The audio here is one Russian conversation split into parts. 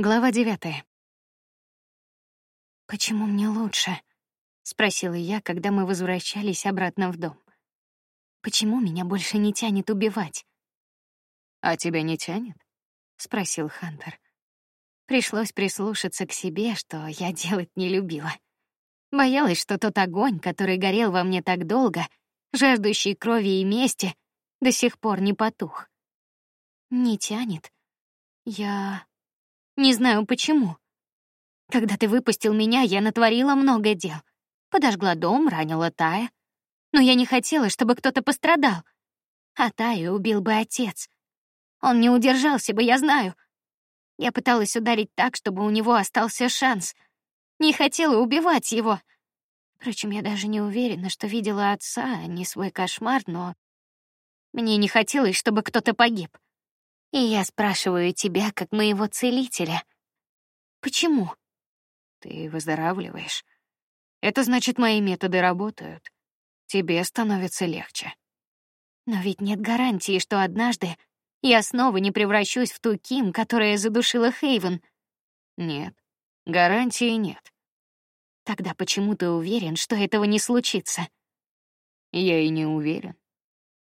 Глава девятая. Почему мне лучше? спросила я, когда мы возвращались обратно в дом. Почему меня больше не тянет убивать? А тебя не тянет? спросил Хантер. Пришлось прислушаться к себе, что я делать не любила. Боялась, что тот огонь, который горел во мне так долго, жаждущий крови и мести, до сих пор не потух. Не тянет. Я не знаю почему. Когда ты выпустил меня, я натворила много дел. Подожгла дом, ранила Тая. Но я не хотела, чтобы кто-то пострадал. А Таю убил бы отец. Он не удержался бы, я знаю. Я пыталась ударить так, чтобы у него остался шанс. Не хотела убивать его. Впрочем, я даже не уверена, что видела отца, а не свой кошмар, но мне не хотелось, чтобы кто-то погиб. И я спрашиваю тебя, как моего целителя, почему? Ты выздоравливаешь. Это значит, мои методы работают. Тебе становится легче. Но ведь нет гарантии, что однажды я снова не превращусь в ту Ким, которая задушила Хейвен. Нет, гарантии нет. Тогда почему ты уверен, что этого не случится? Я и не уверен.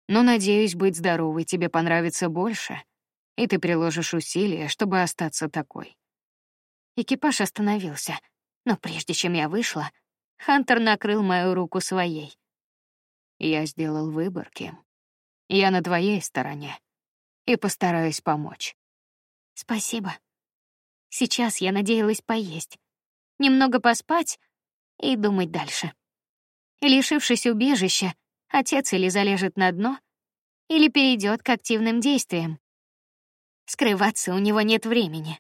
Но надеюсь, быть здоровой тебе понравится больше, и ты приложишь усилия, чтобы остаться такой. Экипаж остановился, но прежде чем я вышла, Хантер накрыл мою руку своей. Я сделал выбор, Ким. Я на твоей стороне и постараюсь помочь. Спасибо. Сейчас я надеялась поесть, немного поспать и думать дальше. Лишившись убежища, отец или залежет на дно, или перейдет к активным действиям. Скрываться у него нет времени.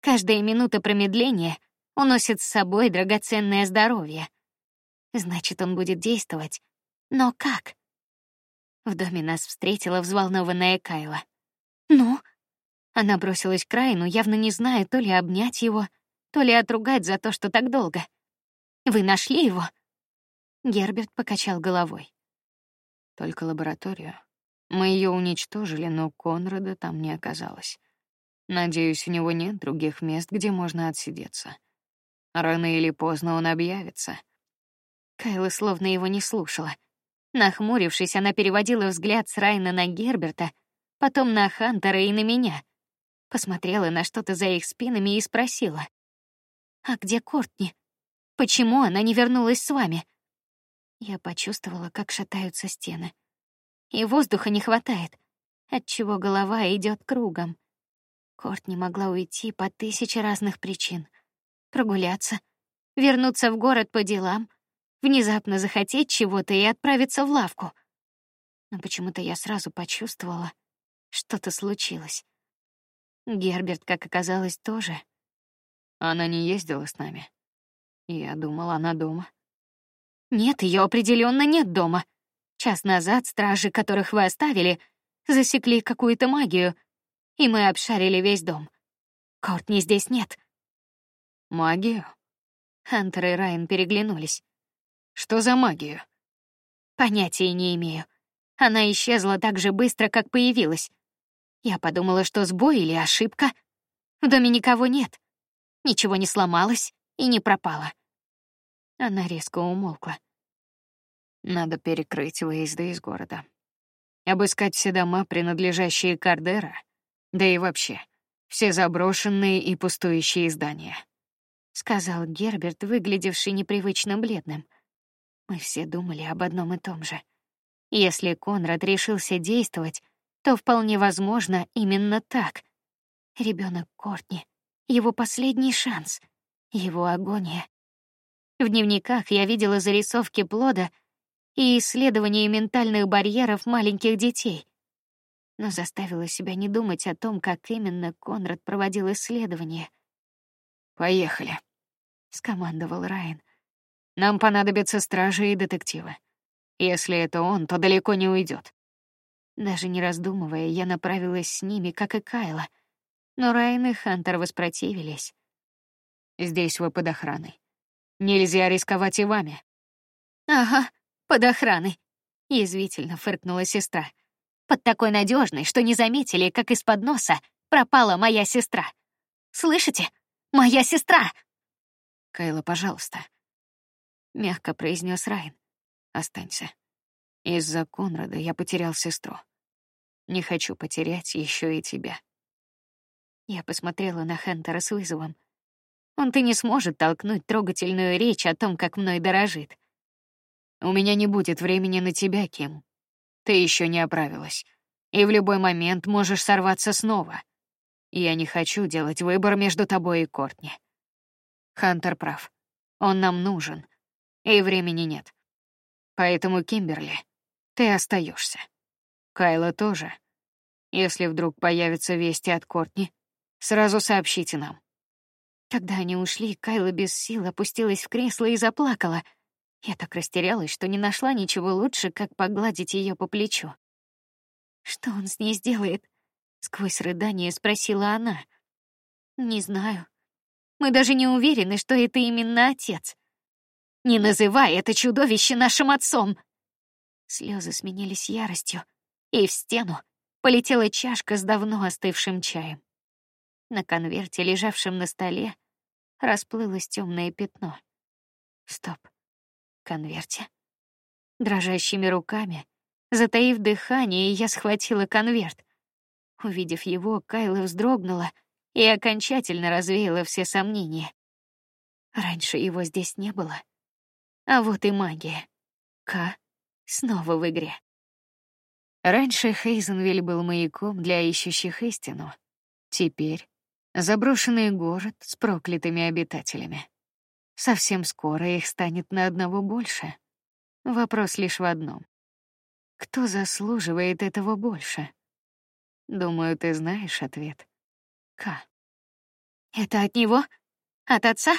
Каждая минута промедления уносит с собой драгоценное здоровье. Значит, он будет действовать. Но как? В доме нас встретила взволнованная Кайла. Ну, она бросилась к Райну, явно не зная, то ли обнять его, то ли отругать за то, что так долго. Вы нашли его? Герберт покачал головой. Только лабораторию. Мы ее уничтожили, но Конрада там не оказалось. Надеюсь, у него нет других мест, где можно отсидеться. Рано или поздно он объявится. Кайла словно его не слушала. Нахмурившись, она переводила взгляд с Райна на Герберта, потом на Хантера и на меня. Посмотрела на что-то за их спинами и спросила: "А где Кортни? Почему она не вернулась с вами?" Я почувствовала, как шатаются стены и воздуха не хватает, отчего голова идет кругом. Корт не могла уйти по тысяче разных причин: прогуляться, вернуться в город по делам, внезапно захотеть чего-то и отправиться в лавку. Но почему-то я сразу почувствовала, что-то случилось. Герберт, как оказалось, тоже. Она не ездила с нами. Я думала, она дома. Нет, ее определенно нет дома. Час назад стражи, которых вы оставили, засекли какую-то магию, и мы обшарили весь дом. Кортни здесь нет. Магию? Хантер и Райан переглянулись. Что за магию? Понятия не имею. Она исчезла так же быстро, как появилась. Я подумала, что сбой или ошибка. В доме никого нет. Ничего не сломалось и не пропало. Она резко умолкла. Надо перекрыть выезды из города. Обыскать все дома, принадлежащие Кардера, да и вообще все заброшенные и пустующие здания, сказал Герберт, выглядевший непривычно бледным. Мы все думали об одном и том же. Если Конрад решился действовать, то вполне возможно именно так. Ребенок Кортни, его последний шанс, его агония. В дневниках я видела зарисовки плода и исследование ментальных барьеров маленьких детей. Но заставила себя не думать о том, как именно Конрад проводил исследование. Поехали, скомандовал Райан. Нам понадобятся стражи и детективы. Если это он, то далеко не уйдет. Даже не раздумывая, я направилась с ними, как и Кайла. Но Райан и Хантер воспротивились. Здесь вы под охраной. Нельзя рисковать и вами. Ага, под охраной. Язвительно фыркнула сестра. Под такой надежной, что не заметили, как из-под носа пропала моя сестра. Слышите? Моя сестра. Кайла, пожалуйста, мягко произнес Райан. Останься. Из-за Конрада я потерял сестру. Не хочу потерять еще и тебя. Я посмотрела на Хантера с вызовом. Он-то не сможет толкнуть трогательную речь о том, как мной дорожит. У меня не будет времени на тебя, Ким. Ты еще не оправилась, и в любой момент можешь сорваться снова. Я не хочу делать выбор между тобой и Кортни. Хантер прав. Он нам нужен, и времени нет. Поэтому, Кимберли, ты остаешься. Кайла тоже. Если вдруг появятся вести от Кортни, сразу сообщите нам. Когда они ушли, Кайла без сил опустилась в кресло и заплакала. Я так растерялась, что не нашла ничего лучше, как погладить ее по плечу. Что он с ней сделает? Сквозь рыдание спросила она. Не знаю. Мы даже не уверены, что это именно отец. Не называй это чудовище нашим отцом. Слезы сменились яростью, и в стену полетела чашка с давно остывшим чаем. На конверте, лежавшем на столе, расплылось темное пятно. Стоп. Конверте. Дрожащими руками, затаив дыхание, я схватила конверт. Увидев его, Кайла вздрогнула и окончательно развеяла все сомнения. Раньше его здесь не было. А вот и магия. К снова в игре. Раньше Хейзенвиль был маяком для ищущих истину. Теперь заброшенный город с проклятыми обитателями. Совсем скоро их станет на одного больше. Вопрос лишь в одном: кто заслуживает этого больше? Думаю, ты знаешь ответ. К. Это от него? От отца?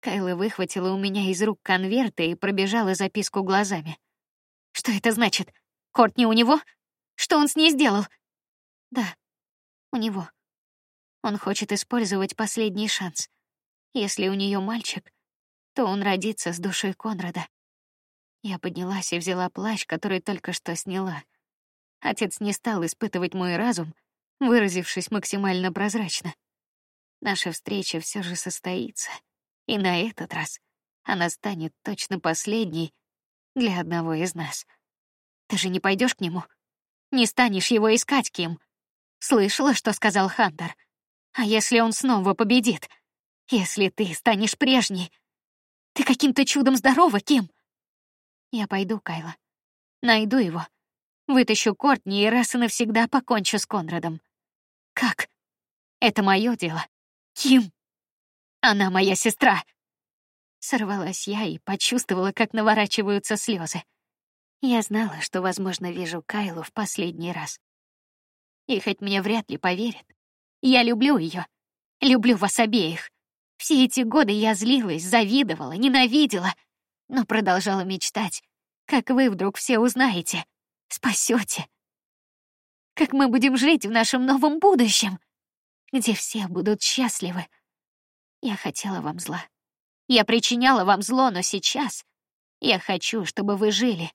Кайла выхватила у меня из рук конверт и пробежала записку глазами. Что это значит? Кортни у него? Что он с ней сделал? Да, у него. Он хочет использовать последний шанс. Если у нее мальчик, то он родится с душой Конрада. Я поднялась и взяла плащ, который только что сняла. Отец не стал испытывать мой разум, выразившись максимально прозрачно. Наша встреча все же состоится. И на этот раз она станет точно последней для одного из нас. Ты же не пойдешь к нему? Не станешь его искать, Ким? Слышала, что сказал Хантер? А если он снова победит? Если ты станешь прежней? Ты каким-то чудом здорова, Ким? Я пойду, Кайла. Найду его. Вытащу Кортни и раз и навсегда покончу с Конрадом. Как? Это мое дело. Ким. Она моя сестра. Сорвалась я и почувствовала, как наворачиваются слезы. Я знала, что, возможно, вижу Кайлу в последний раз. И хоть мне вряд ли поверят, я люблю ее, люблю вас обеих. Все эти годы я злилась, завидовала, ненавидела, но продолжала мечтать, как вы вдруг все узнаете, спасете, как мы будем жить в нашем новом будущем, где все будут счастливы. Я хотела вам зла. Я причиняла вам зло, но сейчас я хочу, чтобы вы жили,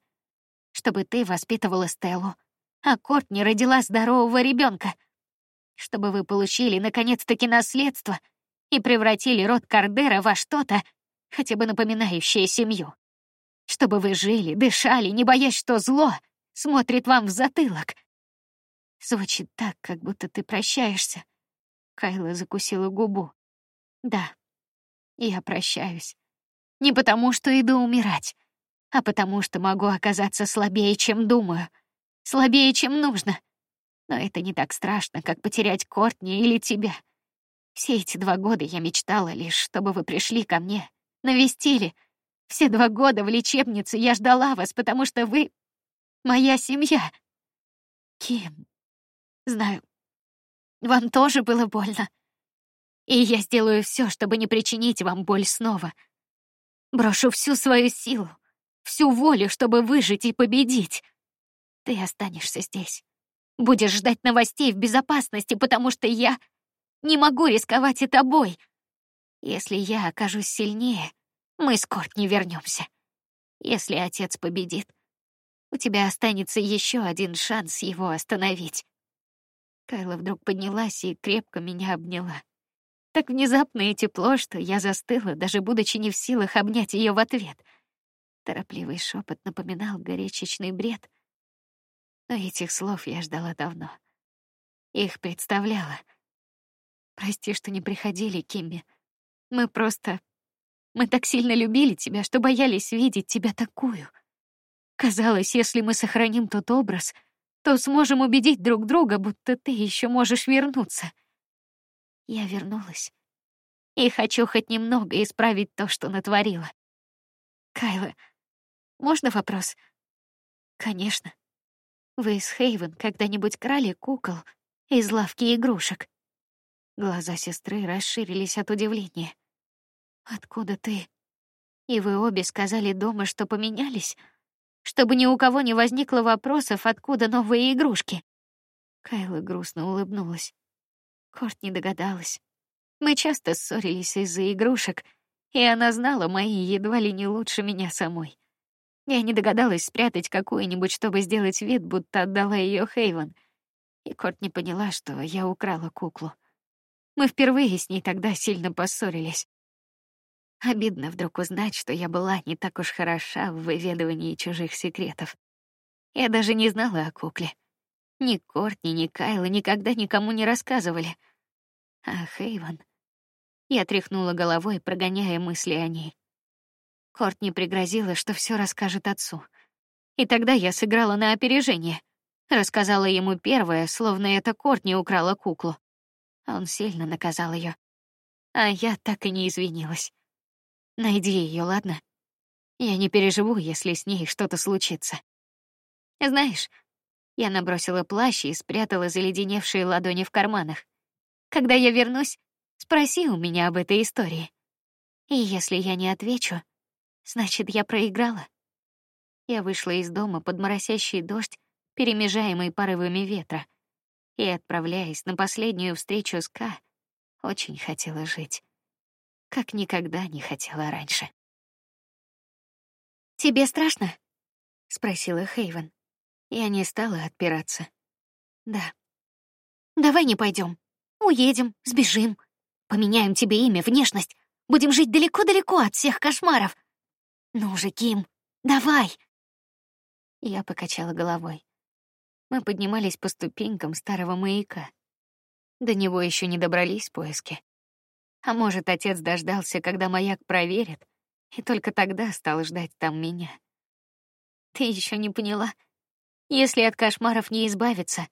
чтобы ты воспитывала Стеллу, а Кортни родила здорового ребенка, чтобы вы получили наконец-таки наследство и превратили род Кардера во что-то, хотя бы напоминающее семью. Чтобы вы жили, дышали, не боясь, что зло смотрит вам в затылок. Звучит так, как будто ты прощаешься. Кайла закусила губу. Да, я прощаюсь. Не потому, что иду умирать, а потому, что могу оказаться слабее, чем думаю, слабее, чем нужно. Но это не так страшно, как потерять Кортни или тебя. Все эти два года я мечтала лишь, чтобы вы пришли ко мне, навестили. Все два года в лечебнице я ждала вас, потому что вы моя семья. Ким, знаю, вам тоже было больно. И я сделаю все, чтобы не причинить вам боль снова. Брошу всю свою силу, всю волю, чтобы выжить и победить. Ты останешься здесь. Будешь ждать новостей в безопасности, потому что я не могу рисковать и тобой. Если я окажусь сильнее, мы с не вернемся. Если отец победит, у тебя останется еще один шанс его остановить. Кайла вдруг поднялась и крепко меня обняла. так внезапно и тепло, что я застыла, даже будучи не в силах обнять ее в ответ. Торопливый шепот напоминал горячечный бред. Но этих слов я ждала давно. Их представляла. Прости, что не приходили, Кимми. Мы просто... Мы так сильно любили тебя, что боялись видеть тебя такую. Казалось, если мы сохраним тот образ, то сможем убедить друг друга, будто ты еще можешь вернуться. Я вернулась. И хочу хоть немного исправить то, что натворила. Кайла, можно вопрос? Конечно. Вы с Хейвен когда-нибудь крали кукол из лавки игрушек? Глаза сестры расширились от удивления. Откуда ты? И вы обе сказали дома, что поменялись, чтобы ни у кого не возникло вопросов, откуда новые игрушки. Кайла грустно улыбнулась. Корт не догадалась. Мы часто ссорились из-за игрушек, и она знала мои едва ли не лучше меня самой. Я не догадалась спрятать какую-нибудь, чтобы сделать вид, будто отдала ее Хейвен. И Корт не поняла, что я украла куклу. Мы впервые с ней тогда сильно поссорились. Обидно вдруг узнать, что я была не так уж хороша в выведывании чужих секретов. Я даже не знала о кукле. Ни Кортни, ни Кайла никогда никому не рассказывали. А Хейвен... Я тряхнула головой, прогоняя мысли о ней. Кортни пригрозила, что все расскажет отцу. И тогда я сыграла на опережение. Рассказала ему первое, словно это Кортни украла куклу. Он сильно наказал ее, а я так и не извинилась. Найди ее, ладно? Я не переживу, если с ней что-то случится. Знаешь, я набросила плащ и спрятала заледеневшие ладони в карманах. Когда я вернусь, спроси у меня об этой истории. И если я не отвечу, значит, я проиграла. Я вышла из дома под моросящий дождь, перемежаемый порывами ветра, и отправляясь на последнюю встречу с Ка, очень хотела жить, как никогда не хотела раньше. Тебе страшно? спросила Хейвен. Я не стала отпираться. Да. Давай не пойдем. Уедем, сбежим, поменяем тебе имя, внешность, будем жить далеко-далеко от всех кошмаров. Ну же, Ким, давай. Я покачала головой. Мы поднимались по ступенькам старого маяка. До него еще не добрались поиски. А может, отец дождался, когда маяк проверит, и только тогда стал ждать там меня. Ты еще не поняла? Если от кошмаров не избавиться,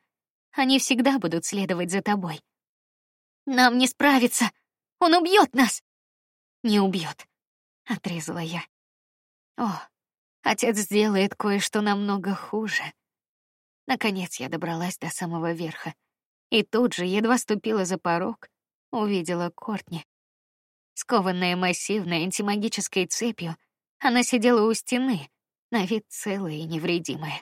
они всегда будут следовать за тобой. Нам не справиться. Он убьет нас. Не убьет, отрезала я. О, отец сделает кое-что намного хуже. Наконец я добралась до самого верха. И тут же, едва ступила за порог, увидела Кортни. Скованная массивной антимагической цепью, она сидела у стены, на вид целая и невредимая.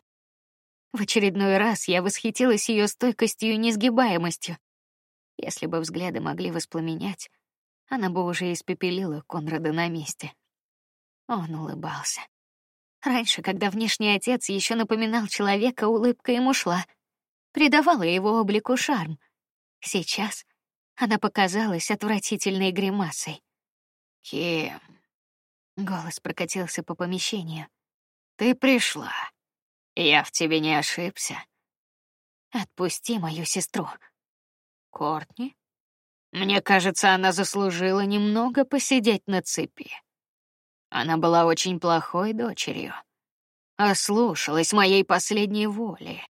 В очередной раз я восхитилась ее стойкостью и несгибаемостью. Если бы взгляды могли воспламенять, она бы уже испепелила Конрада на месте. Он улыбался. Раньше, когда внешний отец еще напоминал человека, улыбка ему шла, придавала его облику шарм. Сейчас она показалась отвратительной гримасой. Кем? Голос прокатился по помещению. Ты пришла. Я в тебе не ошибся. Отпусти мою сестру. Кортни? Мне кажется, она заслужила немного посидеть на цепи. Она была очень плохой дочерью. Ослушалась моей последней воли,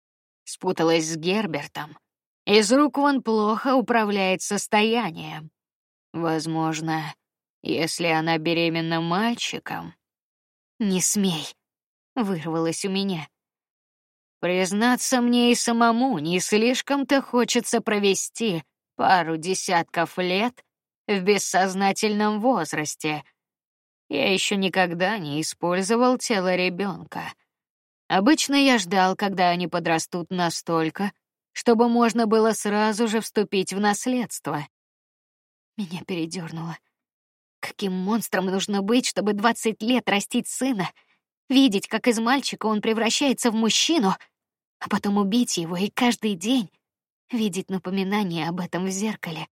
спуталась с Гербертом. Из рук вон плохо управляет состоянием. Возможно, если она беременна мальчиком. Не смей, вырвалось у меня. Признаться мне и самому не слишком-то хочется провести пару десятков лет в бессознательном возрасте я еще никогда не использовал тело ребенка. Обычно я ждал, когда они подрастут настолько, чтобы можно было сразу же вступить в наследство. Меня передернуло. Каким монстром нужно быть, чтобы двадцать лет растить сына, видеть, как из мальчика он превращается в мужчину, а потом убить его и каждый день видеть напоминание об этом в зеркале.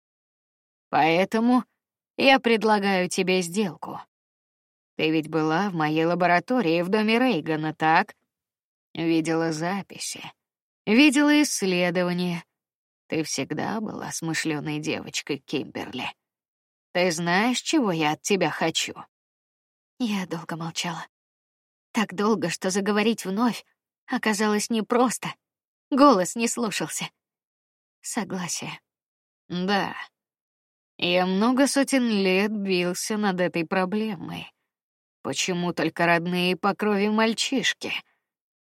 Поэтому я предлагаю тебе сделку. Ты ведь была в моей лаборатории в доме Рейгана, так? Видела записи, видела исследования. Ты всегда была смышленой девочкой, Кимберли. Ты знаешь, чего я от тебя хочу? Я долго молчала. Так долго, что заговорить вновь оказалось непросто. Голос не слушался. Согласие. Да. Я много сотен лет бился над этой проблемой. Почему только родные по крови мальчишки?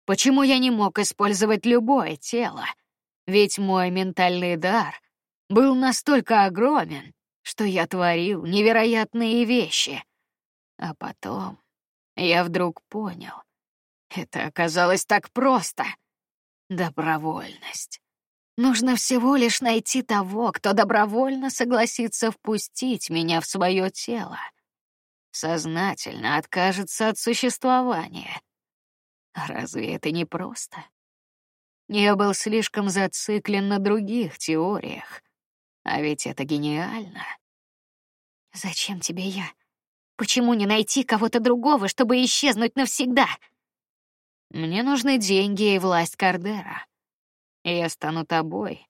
Почему я не мог использовать любое тело? Ведь мой ментальный дар был настолько огромен, что я творил невероятные вещи. А потом я вдруг понял, это оказалось так просто. Добровольность. Нужно всего лишь найти того, кто добровольно согласится впустить меня в свое тело. Сознательно откажется от существования. Разве это не просто? Я был слишком зациклен на других теориях. А ведь это гениально. Зачем тебе я? Почему не найти кого-то другого, чтобы исчезнуть навсегда? Мне нужны деньги и власть Кардера. Я стану тобой.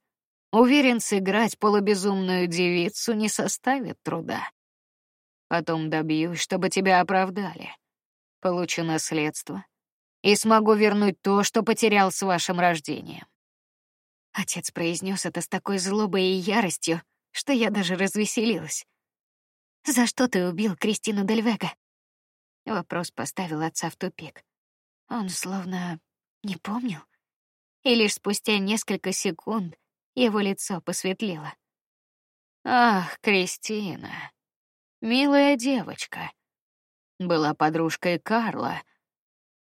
Уверен, сыграть полубезумную девицу не составит труда. Потом добьюсь, чтобы тебя оправдали. Получу наследство, и смогу вернуть то, что потерял с вашим рождением. Отец произнес это с такой злобой и яростью, что я даже развеселилась. За что ты убил Кристину Дельвега? Вопрос поставил отца в тупик. Он словно не помнил, и лишь спустя несколько секунд его лицо посветлело. Ах, Кристина, милая девочка, была подружкой Карла,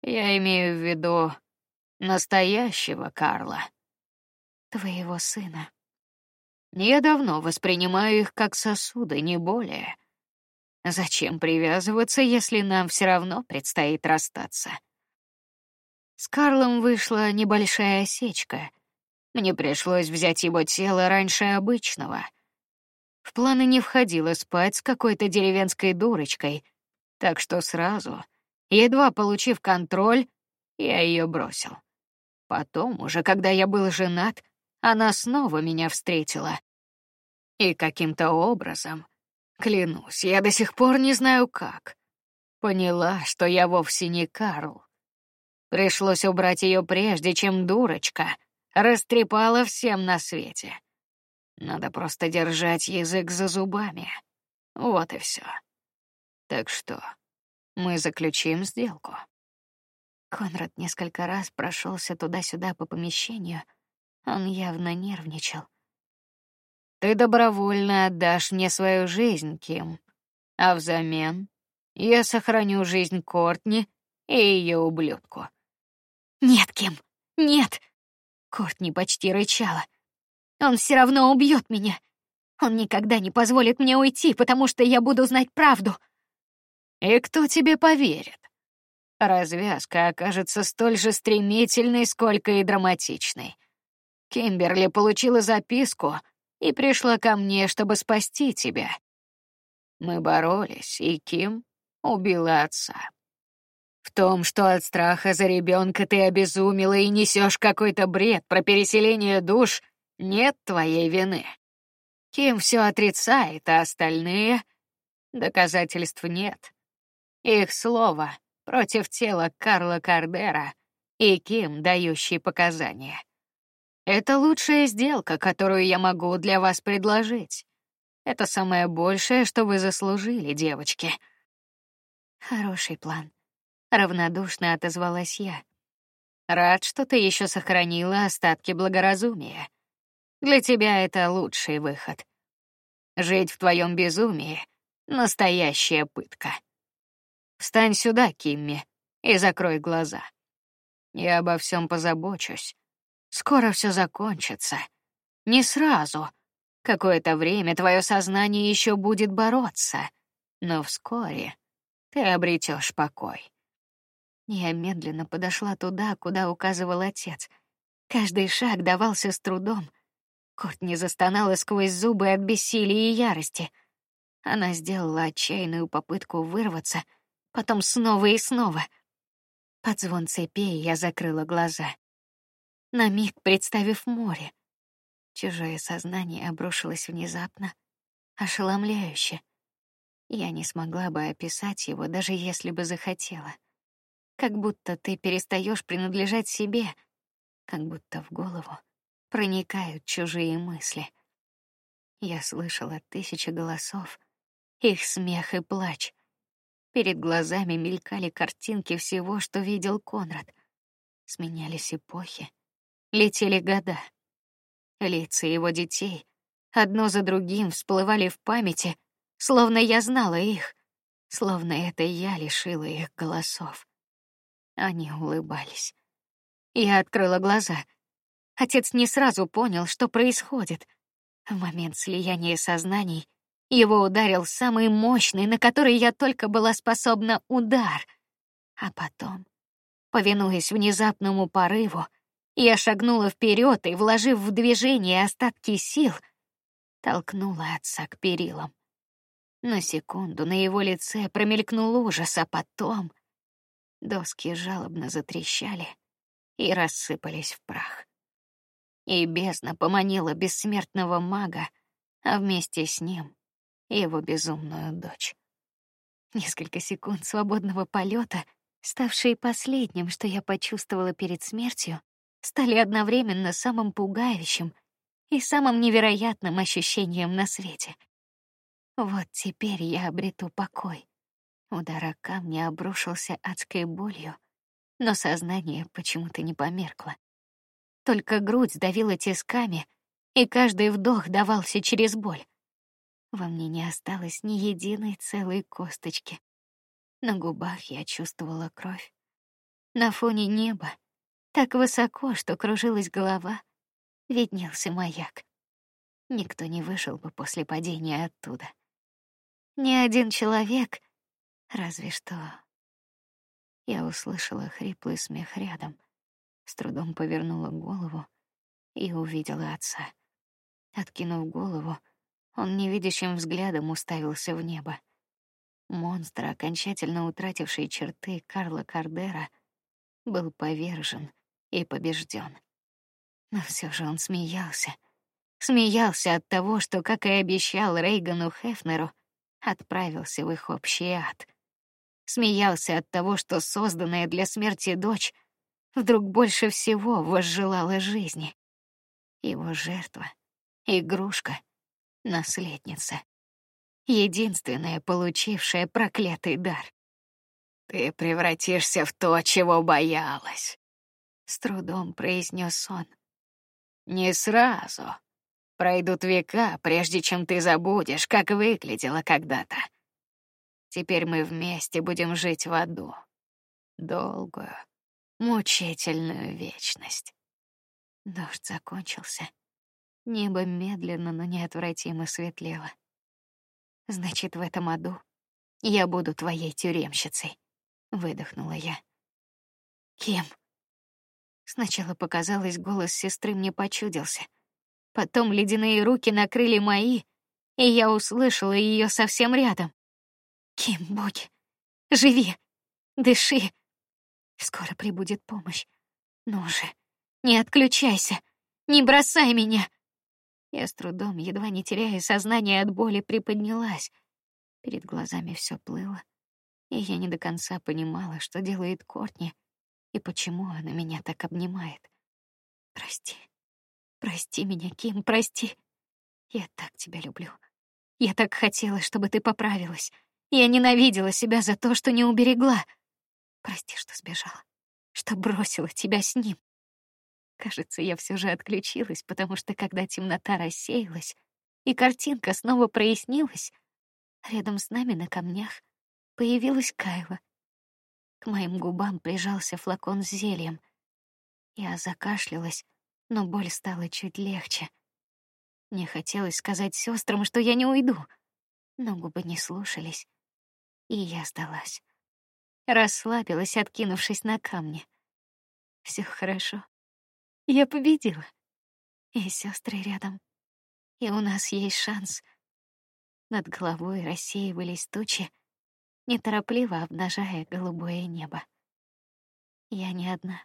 я имею в виду настоящего Карла, твоего сына. Я давно воспринимаю их как сосуды, не более. Зачем привязываться, если нам все равно предстоит расстаться? С Карлом вышла небольшая осечка. Мне пришлось взять его тело раньше обычного. В планы не входило спать с какой-то деревенской дурочкой, так что сразу Едва получив контроль, я ее бросил. Потом, уже когда я был женат, она снова меня встретила. И каким-то образом, клянусь, я до сих пор не знаю как, поняла, что я вовсе не Карл. Пришлось убрать ее прежде, чем дурочка растрепала всем на свете. Надо просто держать язык за зубами. Вот и все. Так что мы заключим сделку. Конрад несколько раз прошелся туда-сюда по помещению. Он явно нервничал. Ты добровольно отдашь мне свою жизнь, Ким, а взамен я сохраню жизнь Кортни и ее ублюдку. Нет, Ким, нет. Кортни почти рычала. Он все равно убьет меня. Он никогда не позволит мне уйти, потому что я буду знать правду. И кто тебе поверит? Развязка окажется столь же стремительной, сколько и драматичной. Кимберли получила записку и пришла ко мне, чтобы спасти тебя. Мы боролись, и Ким убила отца. В том, что от страха за ребенка ты обезумела и несешь какой-то бред про переселение душ, нет твоей вины. Ким все отрицает, а остальные доказательств нет. Их слово против тела Карла Кардера и Ким, дающий показания. Это лучшая сделка, которую я могу для вас предложить. Это самое большее, что вы заслужили, девочки. Хороший план. Равнодушно отозвалась я. Рад, что ты еще сохранила остатки благоразумия. Для тебя это лучший выход. Жить в твоем безумии — настоящая пытка. Встань сюда, Кимми, и закрой глаза. Я обо всем позабочусь. Скоро все закончится. Не сразу. Какое-то время твое сознание еще будет бороться, но вскоре ты обретешь покой. Я медленно подошла туда, куда указывал отец. Каждый шаг давался с трудом. Кортни застонала сквозь зубы от бессилия и ярости. Она сделала отчаянную попытку вырваться, потом снова и снова. Под звон цепей я закрыла глаза. На миг представив море. Чужое сознание обрушилось внезапно, ошеломляюще. Я не смогла бы описать его, даже если бы захотела. Как будто ты перестаешь принадлежать себе, как будто в голову проникают чужие мысли. Я слышала тысячи голосов, их смех и плач. Перед глазами мелькали картинки всего, что видел Конрад. Сменялись эпохи, летели года. Лица его детей одно за другим всплывали в памяти, словно я знала их, словно это я лишила их голосов. Они улыбались. Я открыла глаза. Отец не сразу понял, что происходит. В момент слияния сознаний его ударил самый мощный, на который я только была способна удар. А потом, повинуясь внезапному порыву, я шагнула вперед и, вложив в движение остатки сил, толкнула отца к перилам. На секунду на его лице промелькнул ужас, а потом доски жалобно затрещали и рассыпались в прах. И бездна поманила бессмертного мага, а вместе с ним его безумную дочь. Несколько секунд свободного полета, ставшие последним, что я почувствовала перед смертью, стали одновременно самым пугающим и самым невероятным ощущением на свете. Вот теперь я обрету покой. Удар о камни обрушился адской болью, но сознание почему-то не померкло. Только грудь давила тисками, и каждый вдох давался через боль. Во мне не осталось ни единой целой косточки. На губах я чувствовала кровь. На фоне неба, так высоко, что кружилась голова, виднелся маяк. Никто не вышел бы после падения оттуда. Ни один человек, разве что. Я услышала хриплый смех рядом, с трудом повернула голову и увидела отца. Откинув голову, он невидящим взглядом уставился в небо. Монстр, окончательно утративший черты Карла Кардера, был повержен и побежден. Но все же он смеялся. Смеялся от того, что, как и обещал Рейгану Хефнеру, отправился в их общий ад. Смеялся от того, что созданная для смерти дочь вдруг больше всего возжелала жизни. Его жертва, игрушка, наследница, единственная получившая проклятый дар. Ты превратишься в то, чего боялась, с трудом произнес он. Не сразу. Пройдут века, прежде чем ты забудешь, как выглядела когда-то. Теперь мы вместе будем жить в аду. Долгую, мучительную вечность. Дождь закончился. Небо медленно, но неотвратимо светлело. Значит, в этом аду я буду твоей тюремщицей, выдохнула я. Кем? Сначала показалось, голос сестры мне почудился. Потом ледяные руки накрыли мои, и я услышала ее совсем рядом. Кем, боги, живи, дыши. Скоро прибудет помощь. Ну же, не отключайся, не бросай меня. Я с трудом, едва не теряя сознание от боли, приподнялась. Перед глазами все плыло, и я не до конца понимала, что делает Кортни и почему она меня так обнимает. Прости. Прости меня, Ким, прости. Я так тебя люблю. Я так хотела, чтобы ты поправилась. Я ненавидела себя за то, что не уберегла. Прости, что сбежала, что бросила тебя с ним. Кажется, я все же отключилась, потому что когда темнота рассеялась и картинка снова прояснилась, рядом с нами на камнях появилась Кайла. К моим губам прижался флакон с зельем. Я закашлялась, но боль стала чуть легче. Мне хотелось сказать сестрам, что я не уйду, но губы не слушались, и я сдалась. Расслабилась, откинувшись на камни. Все хорошо. Я победила. И сестры рядом. И у нас есть шанс. Над головой рассеивались тучи, неторопливо обнажая голубое небо. Я не одна.